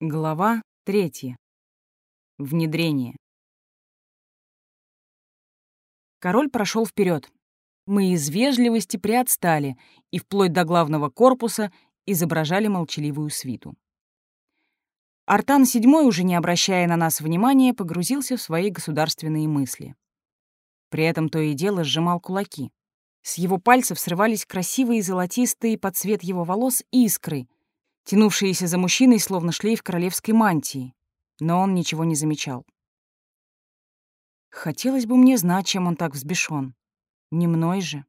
Глава третья. Внедрение. Король прошел вперед. Мы из вежливости приотстали и вплоть до главного корпуса изображали молчаливую свиту. Артан VII, уже не обращая на нас внимания, погрузился в свои государственные мысли. При этом то и дело сжимал кулаки. С его пальцев срывались красивые золотистые под цвет его волос искры — тянувшиеся за мужчиной, словно шлейф королевской мантии, но он ничего не замечал. Хотелось бы мне знать, чем он так взбешен. Не мной же.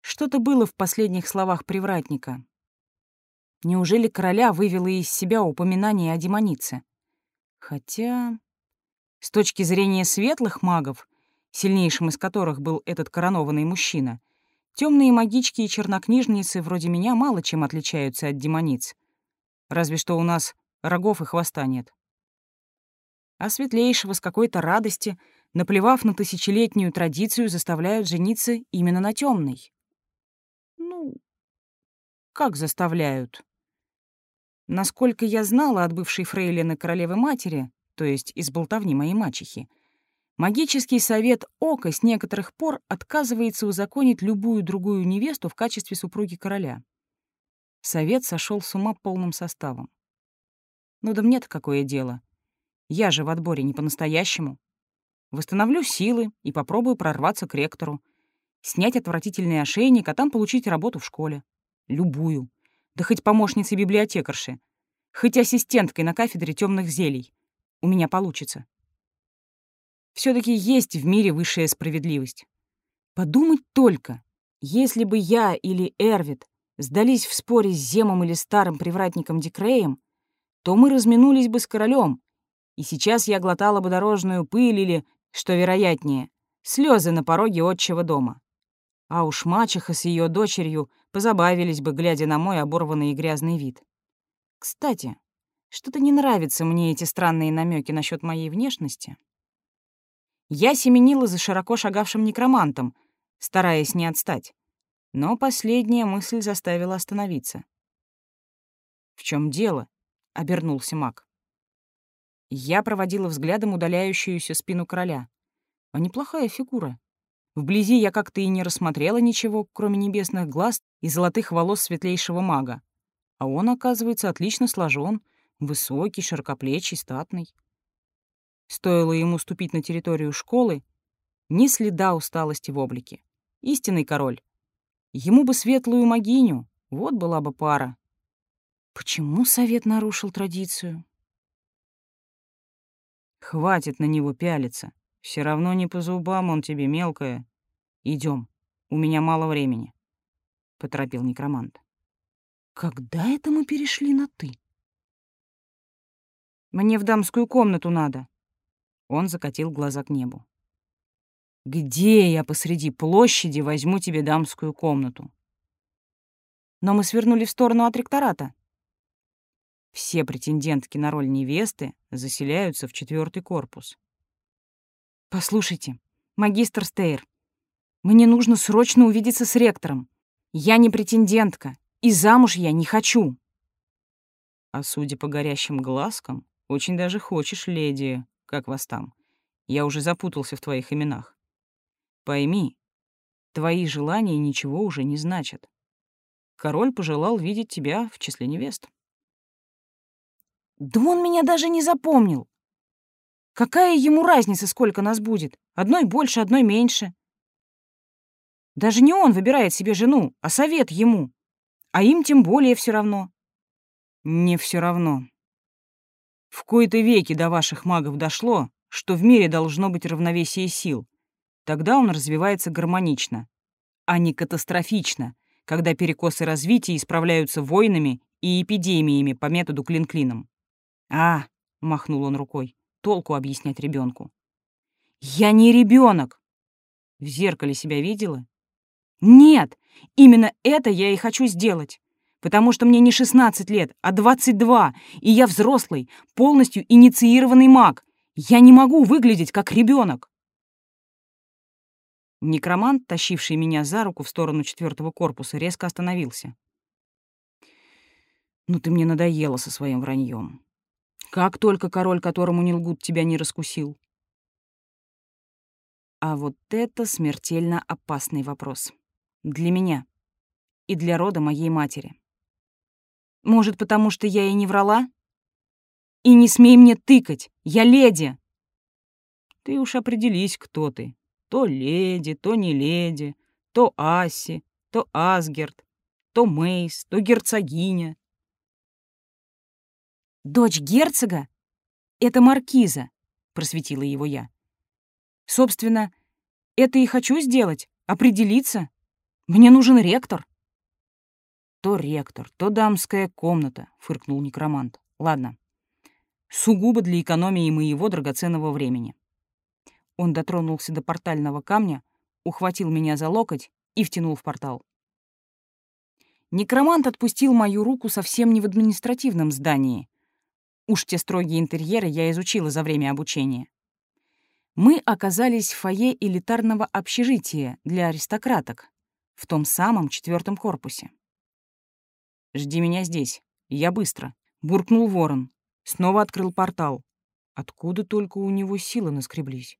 Что-то было в последних словах привратника. Неужели короля вывело из себя упоминание о демонице? Хотя, с точки зрения светлых магов, сильнейшим из которых был этот коронованный мужчина — Темные магички и чернокнижницы вроде меня мало чем отличаются от демониц. Разве что у нас рогов и хвоста нет. А светлейшего с какой-то радости, наплевав на тысячелетнюю традицию, заставляют жениться именно на темной. Ну, как заставляют? Насколько я знала от бывшей фрейлины королевы-матери, то есть из болтовни моей мачехи, Магический совет Ока с некоторых пор отказывается узаконить любую другую невесту в качестве супруги короля. Совет сошел с ума полным составом. Ну да мне-то какое дело? Я же в отборе не по-настоящему. Восстановлю силы и попробую прорваться к ректору. Снять отвратительный ошейник, а там получить работу в школе. Любую. Да хоть помощницей библиотекарши. Хоть ассистенткой на кафедре темных зелий. У меня получится все таки есть в мире высшая справедливость. Подумать только, если бы я или Эрвит сдались в споре с Земом или старым привратником Дикреем, то мы разминулись бы с королем, и сейчас я глотала бы дорожную пыль или, что вероятнее, слезы на пороге отчего дома. А уж мачеха с ее дочерью позабавились бы, глядя на мой оборванный и грязный вид. Кстати, что-то не нравятся мне эти странные намеки насчет моей внешности. Я семенила за широко шагавшим некромантом, стараясь не отстать. Но последняя мысль заставила остановиться. «В чем дело?» — обернулся маг. Я проводила взглядом удаляющуюся спину короля. А неплохая фигура. Вблизи я как-то и не рассмотрела ничего, кроме небесных глаз и золотых волос светлейшего мага. А он, оказывается, отлично сложен, высокий, широкоплечий, статный. Стоило ему ступить на территорию школы, ни следа усталости в облике. Истинный король. Ему бы светлую могиню, вот была бы пара. Почему совет нарушил традицию? Хватит на него пялиться. Все равно не по зубам он тебе, мелкая. Идем, у меня мало времени, — поторопил некромант. Когда это мы перешли на «ты»? Мне в дамскую комнату надо. Он закатил глаза к небу. «Где я посреди площади возьму тебе дамскую комнату?» Но мы свернули в сторону от ректората. Все претендентки на роль невесты заселяются в четвертый корпус. «Послушайте, магистр Стейр, мне нужно срочно увидеться с ректором. Я не претендентка, и замуж я не хочу». А судя по горящим глазкам, очень даже хочешь, леди, как вас там. Я уже запутался в твоих именах. Пойми, твои желания ничего уже не значат. Король пожелал видеть тебя в числе невест. Да он меня даже не запомнил. Какая ему разница, сколько нас будет? Одной больше, одной меньше. Даже не он выбирает себе жену, а совет ему. А им тем более все равно. Не все равно. В кои-то веки до ваших магов дошло, что в мире должно быть равновесие сил. Тогда он развивается гармонично, а не катастрофично, когда перекосы развития исправляются войнами и эпидемиями по методу клин-клином. «А», — махнул он рукой, — толку объяснять ребенку. «Я не ребенок. В зеркале себя видела? Нет, именно это я и хочу сделать потому что мне не 16 лет, а 22, и я взрослый, полностью инициированный маг. Я не могу выглядеть как ребенок. Некромант, тащивший меня за руку в сторону четвертого корпуса, резко остановился. Ну ты мне надоела со своим враньем. Как только король, которому не лгут, тебя не раскусил. А вот это смертельно опасный вопрос. Для меня и для рода моей матери. Может, потому что я и не врала? И не смей мне тыкать, я леди. Ты уж определись, кто ты. То леди, то не леди, то Аси, то Асгерт, то Мейс, то герцогиня. «Дочь герцога — это маркиза», — просветила его я. «Собственно, это и хочу сделать, определиться. Мне нужен ректор». «То ректор, то дамская комната», — фыркнул некромант. «Ладно, сугубо для экономии моего драгоценного времени». Он дотронулся до портального камня, ухватил меня за локоть и втянул в портал. Некромант отпустил мою руку совсем не в административном здании, Уж те строгие интерьеры я изучила за время обучения. Мы оказались в фойе элитарного общежития для аристократок в том самом четвертом корпусе. «Жди меня здесь. Я быстро», — буркнул ворон. Снова открыл портал. Откуда только у него силы наскреблись.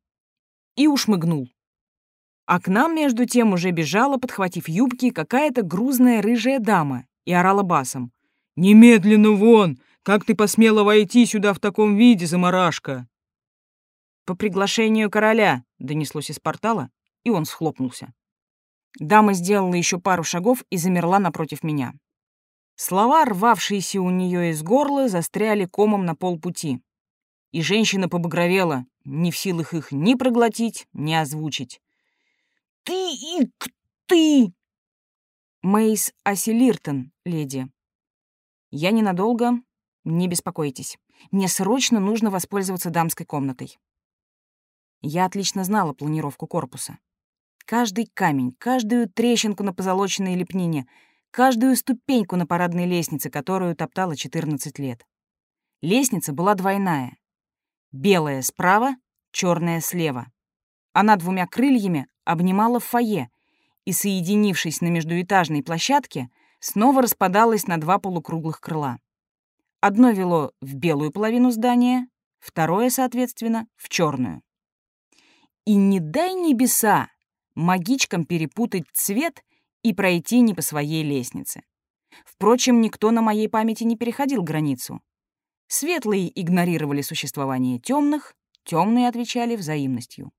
И ушмыгнул. А к нам, между тем, уже бежала, подхватив юбки, какая-то грузная рыжая дама и орала басом. «Немедленно вон! Как ты посмела войти сюда в таком виде, заморашка?» «По приглашению короля», — донеслось из портала, и он схлопнулся. Дама сделала еще пару шагов и замерла напротив меня. Слова, рвавшиеся у нее из горла, застряли комом на полпути. И женщина побагровела, не в силах их ни проглотить, ни озвучить. «Ты и ты!» «Мейс Аселиртон, леди». «Я ненадолго, не беспокойтесь. Мне срочно нужно воспользоваться дамской комнатой. Я отлично знала планировку корпуса. Каждый камень, каждую трещинку на позолоченной лепнине, каждую ступеньку на парадной лестнице, которую топтала 14 лет. Лестница была двойная. Белая справа, черная слева. Она двумя крыльями обнимала фойе и, соединившись на междуэтажной площадке, снова распадалась на два полукруглых крыла. Одно вело в белую половину здания, второе, соответственно, в черную. И не дай небеса магичкам перепутать цвет и пройти не по своей лестнице. Впрочем, никто на моей памяти не переходил границу. Светлые игнорировали существование темных, темные отвечали взаимностью.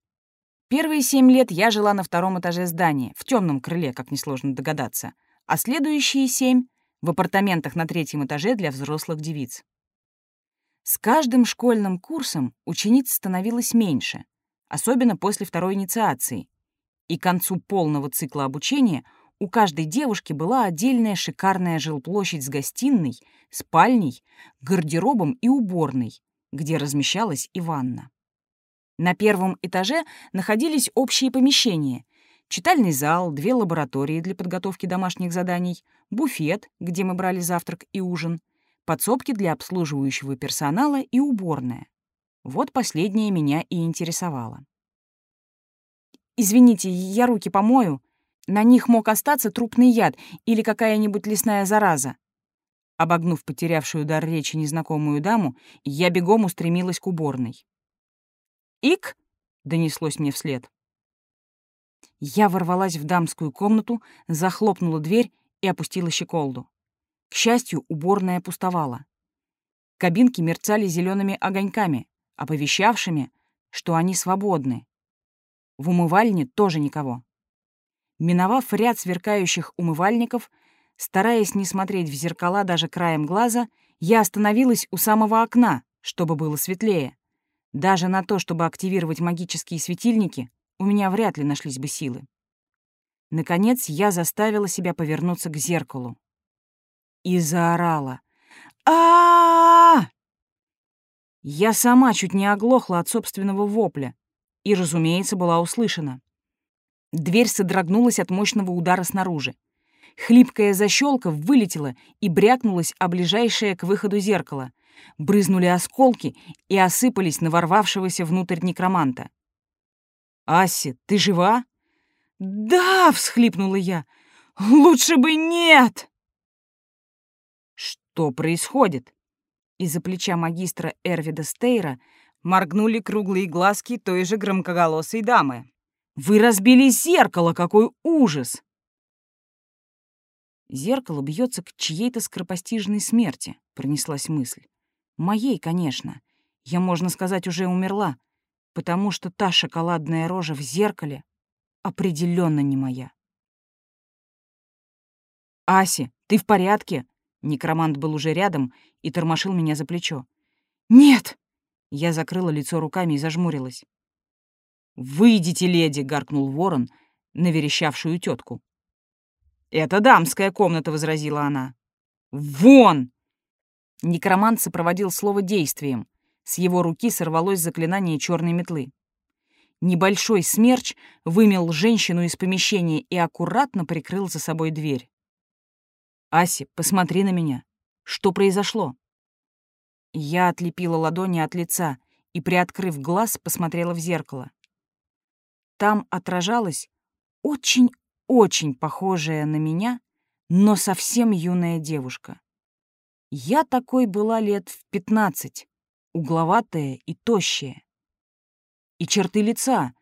Первые семь лет я жила на втором этаже здания, в темном крыле, как несложно догадаться, а следующие семь в апартаментах на третьем этаже для взрослых девиц. С каждым школьным курсом учениц становилось меньше, особенно после второй инициации, и к концу полного цикла обучения у каждой девушки была отдельная шикарная жилплощадь с гостиной, спальней, гардеробом и уборной, где размещалась и ванна. На первом этаже находились общие помещения, читальный зал, две лаборатории для подготовки домашних заданий, буфет, где мы брали завтрак и ужин, подсобки для обслуживающего персонала и уборная. Вот последнее меня и интересовало. «Извините, я руки помою. На них мог остаться трупный яд или какая-нибудь лесная зараза». Обогнув потерявшую дар речи незнакомую даму, я бегом устремилась к уборной. «Ик!» — донеслось мне вслед. Я ворвалась в дамскую комнату, захлопнула дверь и опустила щеколду. К счастью, уборная пустовала. Кабинки мерцали зелеными огоньками, оповещавшими, что они свободны. В умывальне тоже никого. Миновав ряд сверкающих умывальников, стараясь не смотреть в зеркала даже краем глаза, я остановилась у самого окна, чтобы было светлее. Даже на то, чтобы активировать магические светильники, у меня вряд ли нашлись бы силы. Наконец я заставила себя повернуться к зеркалу. И заорала. а, -а, Я сама чуть не оглохла от собственного вопля и, разумеется, была услышана. Дверь содрогнулась от мощного удара снаружи. Хлипкая защелка вылетела и брякнулась о ближайшее к выходу зеркало. Брызнули осколки и осыпались на ворвавшегося внутрь некроманта. «Аси, ты жива?» «Да!» — всхлипнула я. «Лучше бы нет!» Что происходит? Из-за плеча магистра Эрвида Стейра моргнули круглые глазки той же громкоголосой дамы. «Вы разбили зеркало! Какой ужас!» «Зеркало бьется к чьей-то скоропостижной смерти», — пронеслась мысль. «Моей, конечно. Я, можно сказать, уже умерла, потому что та шоколадная рожа в зеркале определенно не моя». «Аси, ты в порядке?» Некромант был уже рядом и тормошил меня за плечо. «Нет!» Я закрыла лицо руками и зажмурилась. «Выйдите, леди!» — гаркнул ворон на верещавшую тетку. «Это дамская комната», — возразила она. «Вон!» Некромант сопроводил слово действием. С его руки сорвалось заклинание черной метлы. Небольшой смерч вымел женщину из помещения и аккуратно прикрыл за собой дверь. «Аси, посмотри на меня. Что произошло?» Я отлепила ладони от лица и, приоткрыв глаз, посмотрела в зеркало. Там отражалась очень-очень похожая на меня, но совсем юная девушка. Я такой была лет в пятнадцать, угловатая и тощая. И черты лица,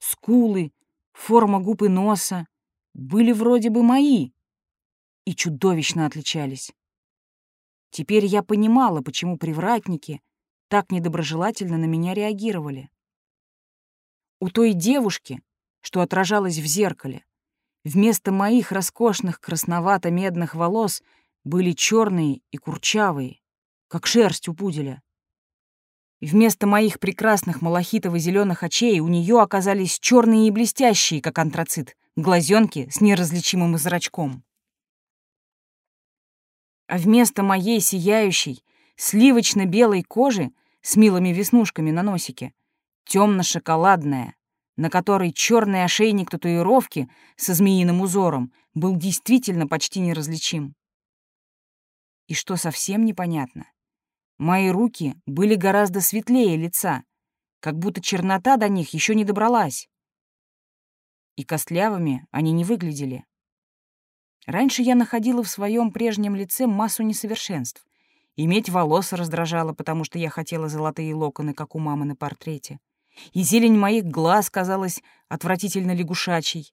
скулы, форма губ и носа были вроде бы мои и чудовищно отличались. Теперь я понимала, почему привратники так недоброжелательно на меня реагировали. У той девушки, что отражалась в зеркале, вместо моих роскошных красновато-медных волос были черные и курчавые, как шерсть у пуделя. Вместо моих прекрасных малахитово-зеленых очей у нее оказались черные и блестящие, как антрацит, глазенки с неразличимым зрачком а вместо моей сияющей, сливочно-белой кожи с милыми веснушками на носике темно-шоколадная, на которой черный ошейник татуировки со змеиным узором был действительно почти неразличим. И что совсем непонятно, мои руки были гораздо светлее лица, как будто чернота до них еще не добралась. И костлявыми они не выглядели. Раньше я находила в своем прежнем лице массу несовершенств. Иметь волосы раздражало, потому что я хотела золотые локоны, как у мамы на портрете. И зелень моих глаз казалась отвратительно лягушачьей.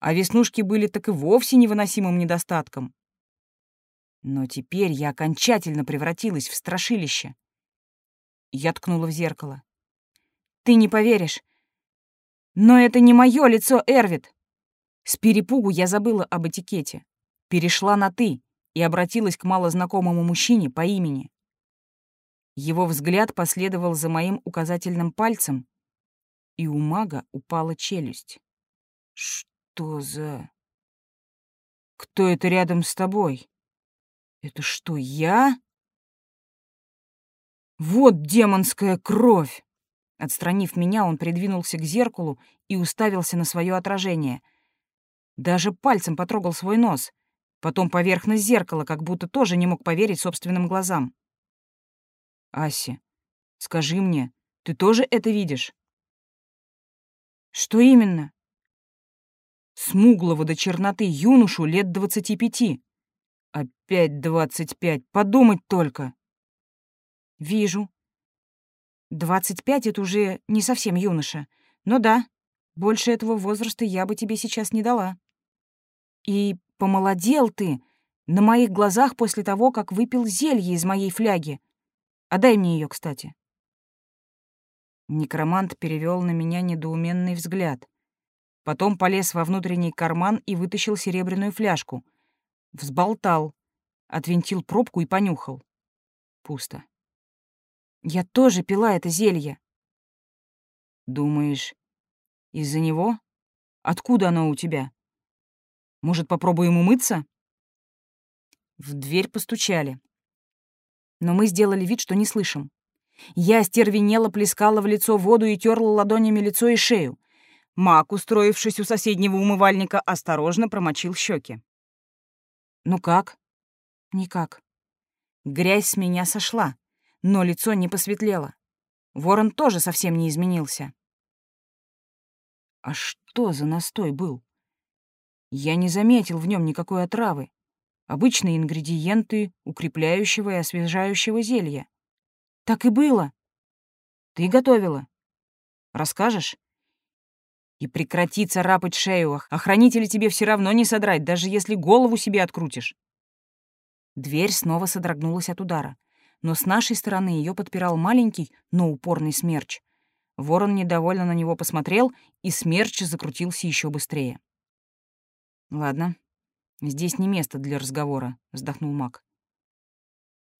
А веснушки были так и вовсе невыносимым недостатком. Но теперь я окончательно превратилась в страшилище. Я ткнула в зеркало. «Ты не поверишь, но это не мое лицо, Эрвит!» С перепугу я забыла об этикете, перешла на «ты» и обратилась к малознакомому мужчине по имени. Его взгляд последовал за моим указательным пальцем, и у мага упала челюсть. «Что за...» «Кто это рядом с тобой? Это что, я?» «Вот демонская кровь!» Отстранив меня, он придвинулся к зеркалу и уставился на свое отражение — даже пальцем потрогал свой нос, потом поверхность зеркала, как будто тоже не мог поверить собственным глазам. «Ася, скажи мне, ты тоже это видишь?» «Что именно?» «Смуглого до черноты юношу лет двадцати пяти. Опять двадцать пять, подумать только!» «Вижу. Двадцать пять — это уже не совсем юноша. Но да, больше этого возраста я бы тебе сейчас не дала». И помолодел ты на моих глазах после того, как выпил зелье из моей фляги. Отдай мне ее, кстати. Некромант перевел на меня недоуменный взгляд. Потом полез во внутренний карман и вытащил серебряную фляжку. Взболтал, отвинтил пробку и понюхал. Пусто. Я тоже пила это зелье. Думаешь, из-за него? Откуда оно у тебя? Может, попробуем умыться?» В дверь постучали. Но мы сделали вид, что не слышим. Я стервенело плескала в лицо воду и терла ладонями лицо и шею. Мак, устроившись у соседнего умывальника, осторожно промочил щеки. «Ну как?» «Никак. Грязь с меня сошла, но лицо не посветлело. Ворон тоже совсем не изменился». «А что за настой был?» Я не заметил в нем никакой отравы. Обычные ингредиенты укрепляющего и освежающего зелья. Так и было. Ты готовила. Расскажешь? И прекрати царапать шею. Охранителя тебе все равно не содрать, даже если голову себе открутишь. Дверь снова содрогнулась от удара, но с нашей стороны ее подпирал маленький, но упорный смерч. Ворон недовольно на него посмотрел, и смерч закрутился еще быстрее. «Ладно, здесь не место для разговора», — вздохнул маг.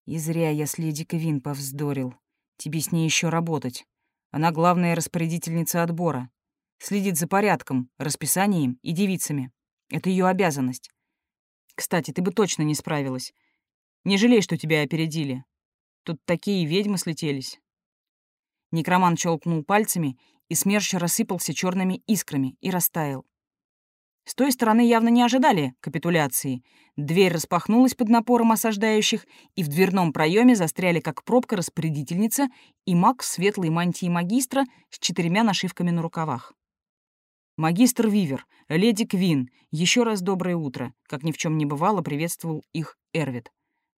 «И зря я с леди Квин повздорил. Тебе с ней еще работать. Она главная распорядительница отбора. Следит за порядком, расписанием и девицами. Это ее обязанность. Кстати, ты бы точно не справилась. Не жалей, что тебя опередили. Тут такие ведьмы слетелись. Некроман щелкнул пальцами, и смерч рассыпался черными искрами и растаял. С той стороны явно не ожидали капитуляции. Дверь распахнулась под напором осаждающих, и в дверном проеме застряли как пробка распорядительница и маг в светлой мантии магистра с четырьмя нашивками на рукавах. «Магистр Вивер, леди Квин, еще раз доброе утро», как ни в чем не бывало, приветствовал их Эрвит.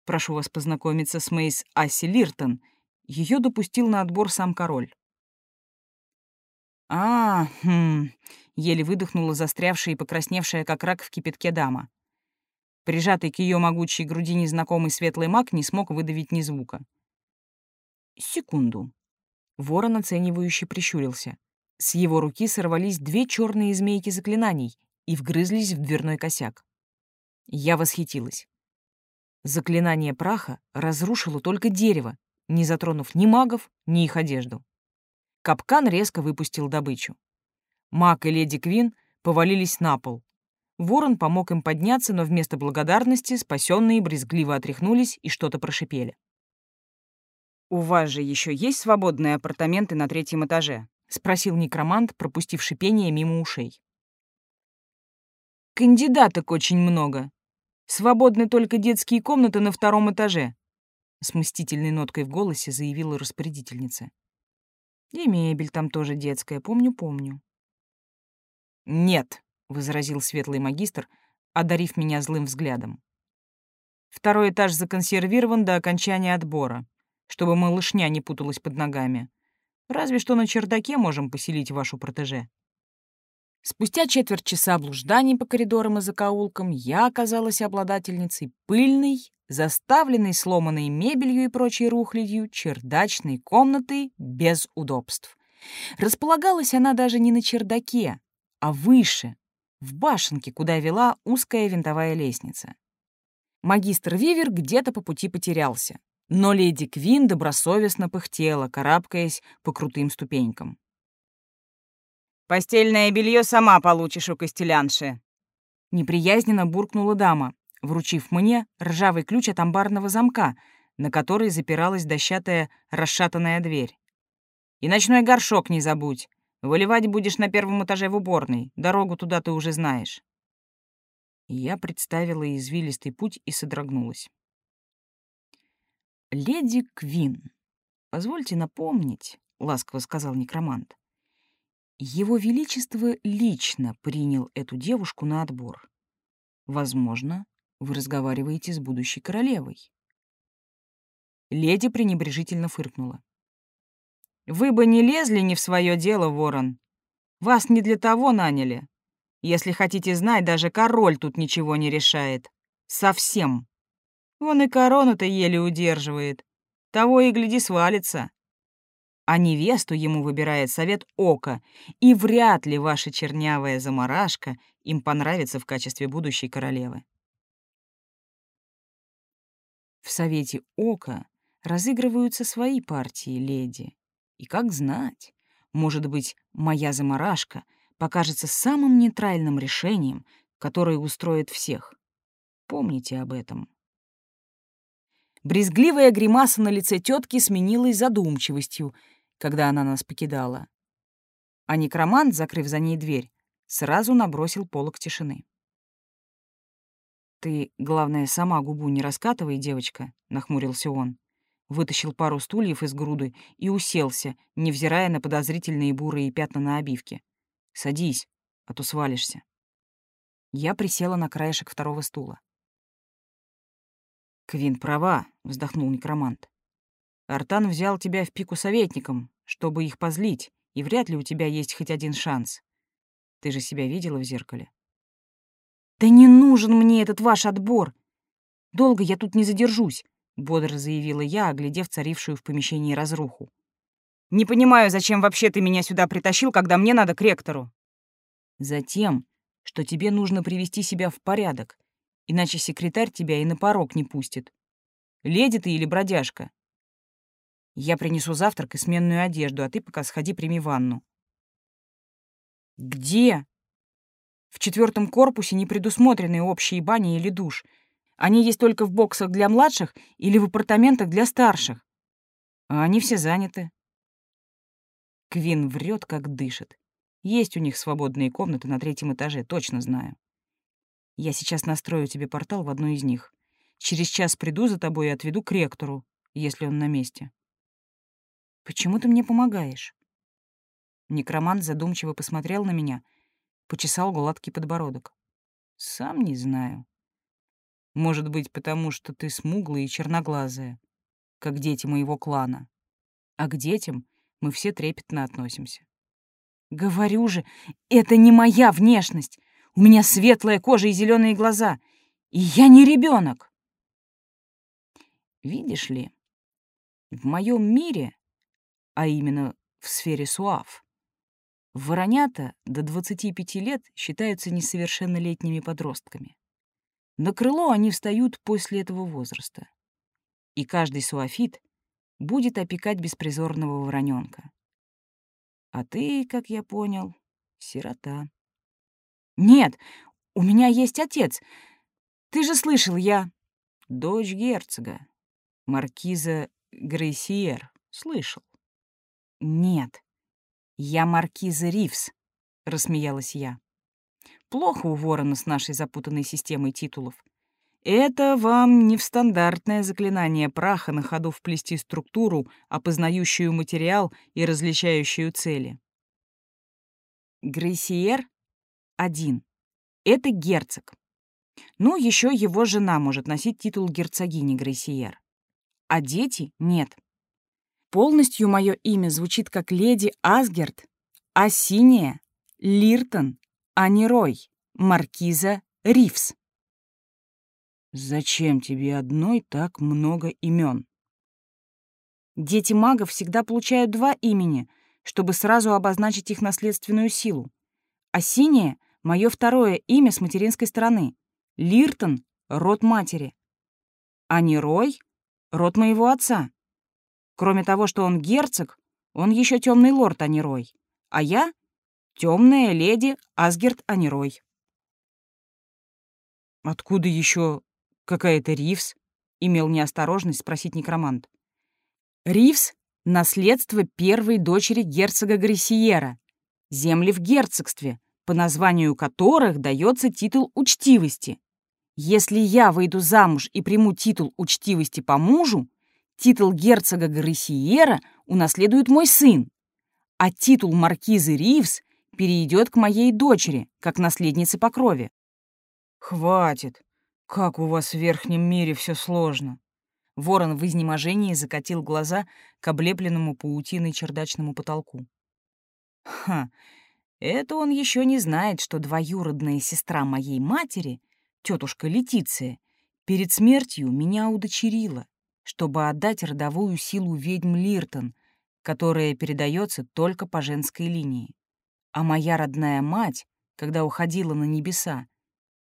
«Прошу вас познакомиться с Мейс Асси Лиртон». Ее допустил на отбор сам король. «А, хм...» — еле выдохнула застрявшая и покрасневшая, как рак в кипятке дама. Прижатый к ее могучей груди незнакомый светлый маг не смог выдавить ни звука. «Секунду». Ворон оценивающе прищурился. С его руки сорвались две черные змейки заклинаний и вгрызлись в дверной косяк. Я восхитилась. Заклинание праха разрушило только дерево, не затронув ни магов, ни их одежду. Капкан резко выпустил добычу. Мак и леди Квин повалились на пол. Ворон помог им подняться, но вместо благодарности спасенные брезгливо отряхнулись и что-то прошипели. «У вас же еще есть свободные апартаменты на третьем этаже?» — спросил некромант, пропустив шипение мимо ушей. «Кандидаток очень много. Свободны только детские комнаты на втором этаже», — с мстительной ноткой в голосе заявила распорядительница. И мебель там тоже детская, помню-помню. «Нет», — возразил светлый магистр, одарив меня злым взглядом. «Второй этаж законсервирован до окончания отбора, чтобы малышня не путалась под ногами. Разве что на чердаке можем поселить вашу протеже». Спустя четверть часа блужданий по коридорам и закоулкам я оказалась обладательницей пыльной, заставленной сломанной мебелью и прочей рухлядью чердачной комнаты без удобств. Располагалась она даже не на чердаке, а выше, в башенке, куда вела узкая винтовая лестница. Магистр Вивер где-то по пути потерялся, но леди Квин добросовестно пыхтела, карабкаясь по крутым ступенькам. «Постельное белье сама получишь у костелянши», — неприязненно буркнула дама, вручив мне ржавый ключ от амбарного замка, на который запиралась дощатая расшатанная дверь. «И ночной горшок не забудь. Выливать будешь на первом этаже в уборной. Дорогу туда ты уже знаешь». Я представила извилистый путь и содрогнулась. «Леди Квин, позвольте напомнить», — ласково сказал некромант, его Величество лично принял эту девушку на отбор. Возможно, вы разговариваете с будущей королевой. Леди пренебрежительно фыркнула. «Вы бы не лезли не в свое дело, ворон. Вас не для того наняли. Если хотите знать, даже король тут ничего не решает. Совсем. Он и корону-то еле удерживает. Того и гляди свалится а невесту ему выбирает совет Ока, и вряд ли ваша чернявая заморашка им понравится в качестве будущей королевы. В совете Ока разыгрываются свои партии, леди. И как знать, может быть, моя заморашка покажется самым нейтральным решением, которое устроит всех. Помните об этом. Брезгливая гримаса на лице тетки сменилась задумчивостью, когда она нас покидала. А некромант, закрыв за ней дверь, сразу набросил полок тишины. «Ты, главное, сама губу не раскатывай, девочка», — нахмурился он. Вытащил пару стульев из груды и уселся, невзирая на подозрительные бурые пятна на обивке. «Садись, а то свалишься». Я присела на краешек второго стула. Квин права, вздохнул некромант. Артан взял тебя в пику советником, чтобы их позлить, и вряд ли у тебя есть хоть один шанс. Ты же себя видела в зеркале? Да не нужен мне этот ваш отбор. Долго я тут не задержусь, бодро заявила я, оглядев царившую в помещении разруху. Не понимаю, зачем вообще ты меня сюда притащил, когда мне надо к ректору. Затем, что тебе нужно привести себя в порядок, иначе секретарь тебя и на порог не пустит. Леди ты или бродяжка? Я принесу завтрак и сменную одежду, а ты пока сходи прими ванну. Где? В четвертом корпусе не предусмотрены общие бани или душ. Они есть только в боксах для младших или в апартаментах для старших. А они все заняты. Квин врет, как дышит. Есть у них свободные комнаты на третьем этаже, точно знаю. Я сейчас настрою тебе портал в одну из них. Через час приду за тобой и отведу к ректору, если он на месте. Почему ты мне помогаешь? Некромант задумчиво посмотрел на меня, почесал гладкий подбородок. Сам не знаю. Может быть, потому что ты смуглая и черноглазая, как дети моего клана. А к детям мы все трепетно относимся. Говорю же, это не моя внешность. У меня светлая кожа и зеленые глаза. И я не ребенок. Видишь ли, в моем мире, а именно в сфере суав, воронята до 25 лет считаются несовершеннолетними подростками. На крыло они встают после этого возраста. И каждый суафит будет опекать беспризорного вороненка. А ты, как я понял, сирота. Нет, у меня есть отец. Ты же слышал, я... Дочь герцога, маркиза Грейсиер. Слышал. Нет, я маркиза Ривс, рассмеялась я. Плохо у ворона с нашей запутанной системой титулов. Это вам не в стандартное заклинание праха на ходу вплести структуру, опознающую материал и различающую цели. Грейсиер — один. Это герцог. Ну, еще его жена может носить титул герцогини Грейсиер. А дети — нет. Полностью мое имя звучит как леди Асгерт, а синяя — Лиртон, а не Рой, маркиза Ривс. Зачем тебе одной так много имен? Дети магов всегда получают два имени, чтобы сразу обозначить их наследственную силу. А синее — мое второе имя с материнской стороны. Лиртон — род матери. А не Рой — род моего отца. Кроме того, что он герцог, он еще темный лорд, а не Рой. А я — темная леди Асгерт Анирой. Откуда еще «Какая-то Ривс?» — имел неосторожность спросить некромант. «Ривс — наследство первой дочери герцога Грессиера, земли в герцогстве, по названию которых дается титул учтивости. Если я выйду замуж и приму титул учтивости по мужу, титул герцога Грессиера унаследует мой сын, а титул маркизы Ривс перейдет к моей дочери, как наследнице по крови. «Хватит!» «Как у вас в верхнем мире все сложно!» Ворон в изнеможении закатил глаза к облепленному паутиной чердачному потолку. «Ха! Это он еще не знает, что двоюродная сестра моей матери, тетушка Летиция, перед смертью меня удочерила, чтобы отдать родовую силу ведьм Лиртон, которая передается только по женской линии. А моя родная мать, когда уходила на небеса,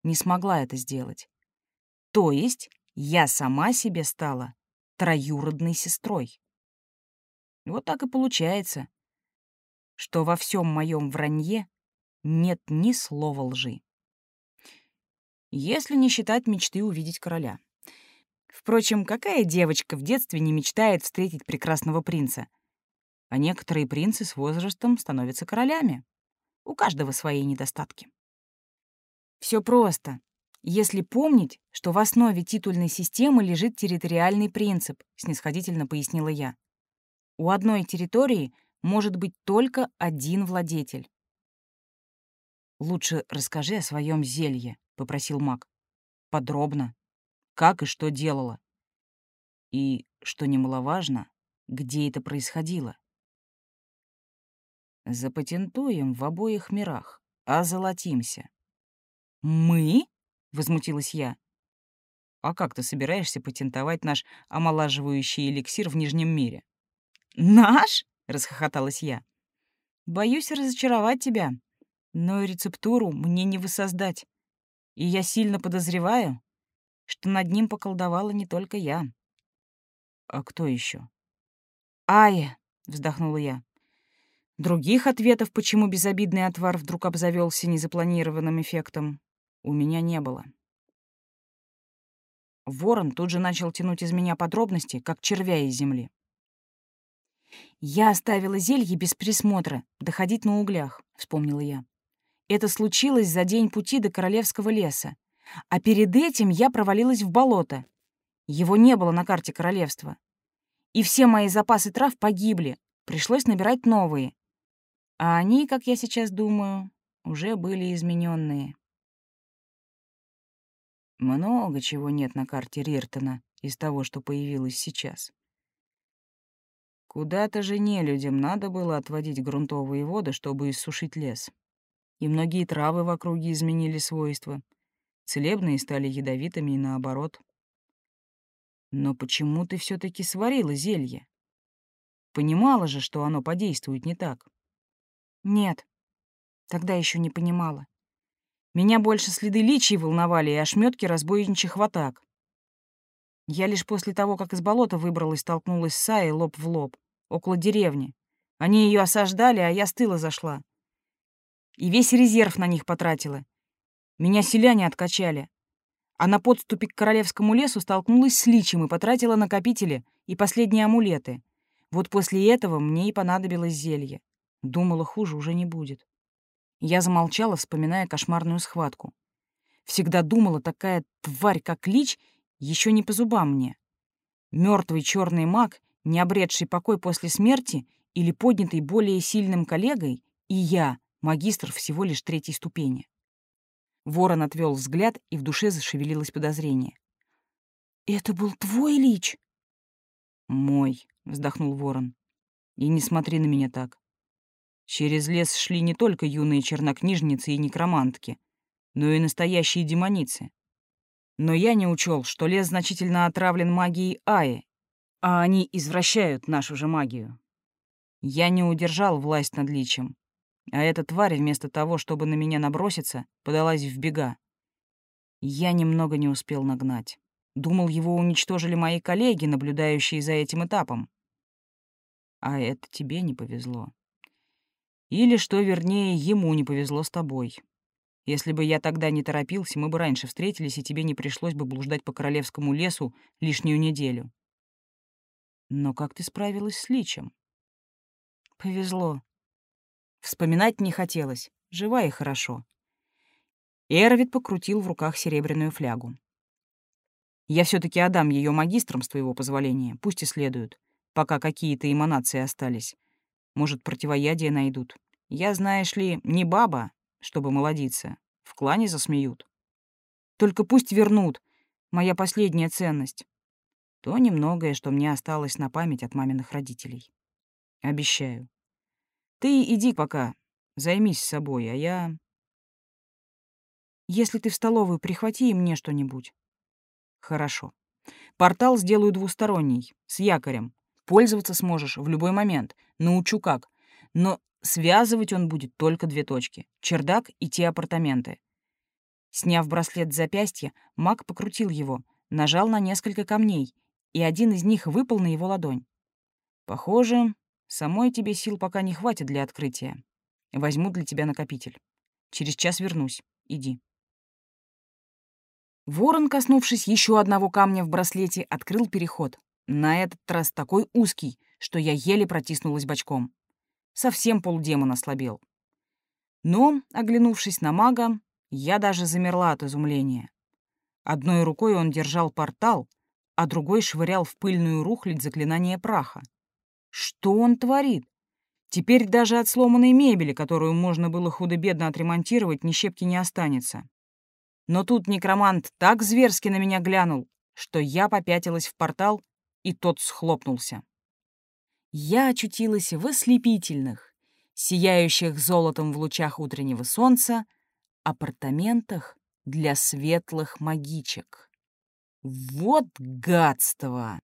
не смогла это сделать. То есть я сама себе стала троюродной сестрой. Вот так и получается, что во всем моем вранье нет ни слова лжи. Если не считать мечты увидеть короля. Впрочем, какая девочка в детстве не мечтает встретить прекрасного принца? А некоторые принцы с возрастом становятся королями. У каждого свои недостатки. Все просто. Если помнить, что в основе титульной системы лежит территориальный принцип, снисходительно пояснила я. У одной территории может быть только один владетель. «Лучше расскажи о своем зелье», — попросил маг. «Подробно. Как и что делала. И, что немаловажно, где это происходило. Запатентуем в обоих мирах, а золотимся. «Мы?» — возмутилась я. «А как ты собираешься патентовать наш омолаживающий эликсир в Нижнем мире?» «Наш?» — расхохоталась я. «Боюсь разочаровать тебя, но рецептуру мне не воссоздать, и я сильно подозреваю, что над ним поколдовала не только я». «А кто еще? «Ая!» — вздохнула я. Других ответов, почему безобидный отвар вдруг обзавелся незапланированным эффектом, у меня не было. Ворон тут же начал тянуть из меня подробности, как червя из земли. «Я оставила зелье без присмотра, доходить на углях», — вспомнила я. «Это случилось за день пути до Королевского леса. А перед этим я провалилась в болото. Его не было на карте королевства. И все мои запасы трав погибли, пришлось набирать новые. А они, как я сейчас думаю, уже были измененные. Много чего нет на карте Риртона из того, что появилось сейчас. Куда-то же не людям надо было отводить грунтовые воды, чтобы иссушить лес. И многие травы в округе изменили свойства. Целебные стали ядовитыми и наоборот. Но почему ты все таки сварила зелье? Понимала же, что оно подействует не так. Нет, тогда еще не понимала. Меня больше следы личий волновали и ошметки разбойничьих атак. Я лишь после того, как из болота выбралась, столкнулась с Саей лоб в лоб, около деревни. Они ее осаждали, а я с тыла зашла. И весь резерв на них потратила. Меня селяне откачали. А на подступе к королевскому лесу столкнулась с личем и потратила накопители и последние амулеты. Вот после этого мне и понадобилось зелье. Думала, хуже уже не будет. Я замолчала, вспоминая кошмарную схватку. Всегда думала, такая тварь, как Лич, еще не по зубам мне. Мертвый черный маг, не обретший покой после смерти или поднятый более сильным коллегой, и я, магистр всего лишь третьей ступени. Ворон отвел взгляд, и в душе зашевелилось подозрение. «Это был твой Лич?» «Мой», — вздохнул Ворон. «И не смотри на меня так. Через лес шли не только юные чернокнижницы и некромантки, но и настоящие демоницы. Но я не учел, что лес значительно отравлен магией Аи, а они извращают нашу же магию. Я не удержал власть над личем, а эта тварь, вместо того, чтобы на меня наброситься, подалась в бега. Я немного не успел нагнать. Думал, его уничтожили мои коллеги, наблюдающие за этим этапом. А это тебе не повезло. Или, что вернее, ему не повезло с тобой. Если бы я тогда не торопился, мы бы раньше встретились, и тебе не пришлось бы блуждать по королевскому лесу лишнюю неделю. Но как ты справилась с личем? Повезло. Вспоминать не хотелось. Жива и хорошо. Эрвид покрутил в руках серебряную флягу. Я все таки отдам ее магистрам с твоего позволения, пусть исследуют, пока какие-то эманации остались. Может, противоядие найдут. Я, знаешь ли, не баба, чтобы молодиться. В клане засмеют. Только пусть вернут. Моя последняя ценность. То немногое, что мне осталось на память от маминых родителей. Обещаю. Ты иди пока, займись собой, а я... Если ты в столовую, прихвати мне что-нибудь. Хорошо. Портал сделаю двусторонний, с якорем. Пользоваться сможешь в любой момент. Научу как. Но связывать он будет только две точки — чердак и те апартаменты. Сняв браслет с запястья, маг покрутил его, нажал на несколько камней, и один из них выпал на его ладонь. «Похоже, самой тебе сил пока не хватит для открытия. Возьму для тебя накопитель. Через час вернусь. Иди». Ворон, коснувшись еще одного камня в браслете, открыл переход, на этот раз такой узкий, что я еле протиснулась бочком. Совсем полдемон ослабел. Но, оглянувшись на мага, я даже замерла от изумления. Одной рукой он держал портал, а другой швырял в пыльную рухлядь заклинание праха. Что он творит? Теперь даже от сломанной мебели, которую можно было худо-бедно отремонтировать, ни щепки не останется. Но тут некромант так зверски на меня глянул, что я попятилась в портал и тот схлопнулся. Я очутилась в ослепительных, сияющих золотом в лучах утреннего солнца, апартаментах для светлых магичек. Вот гадство!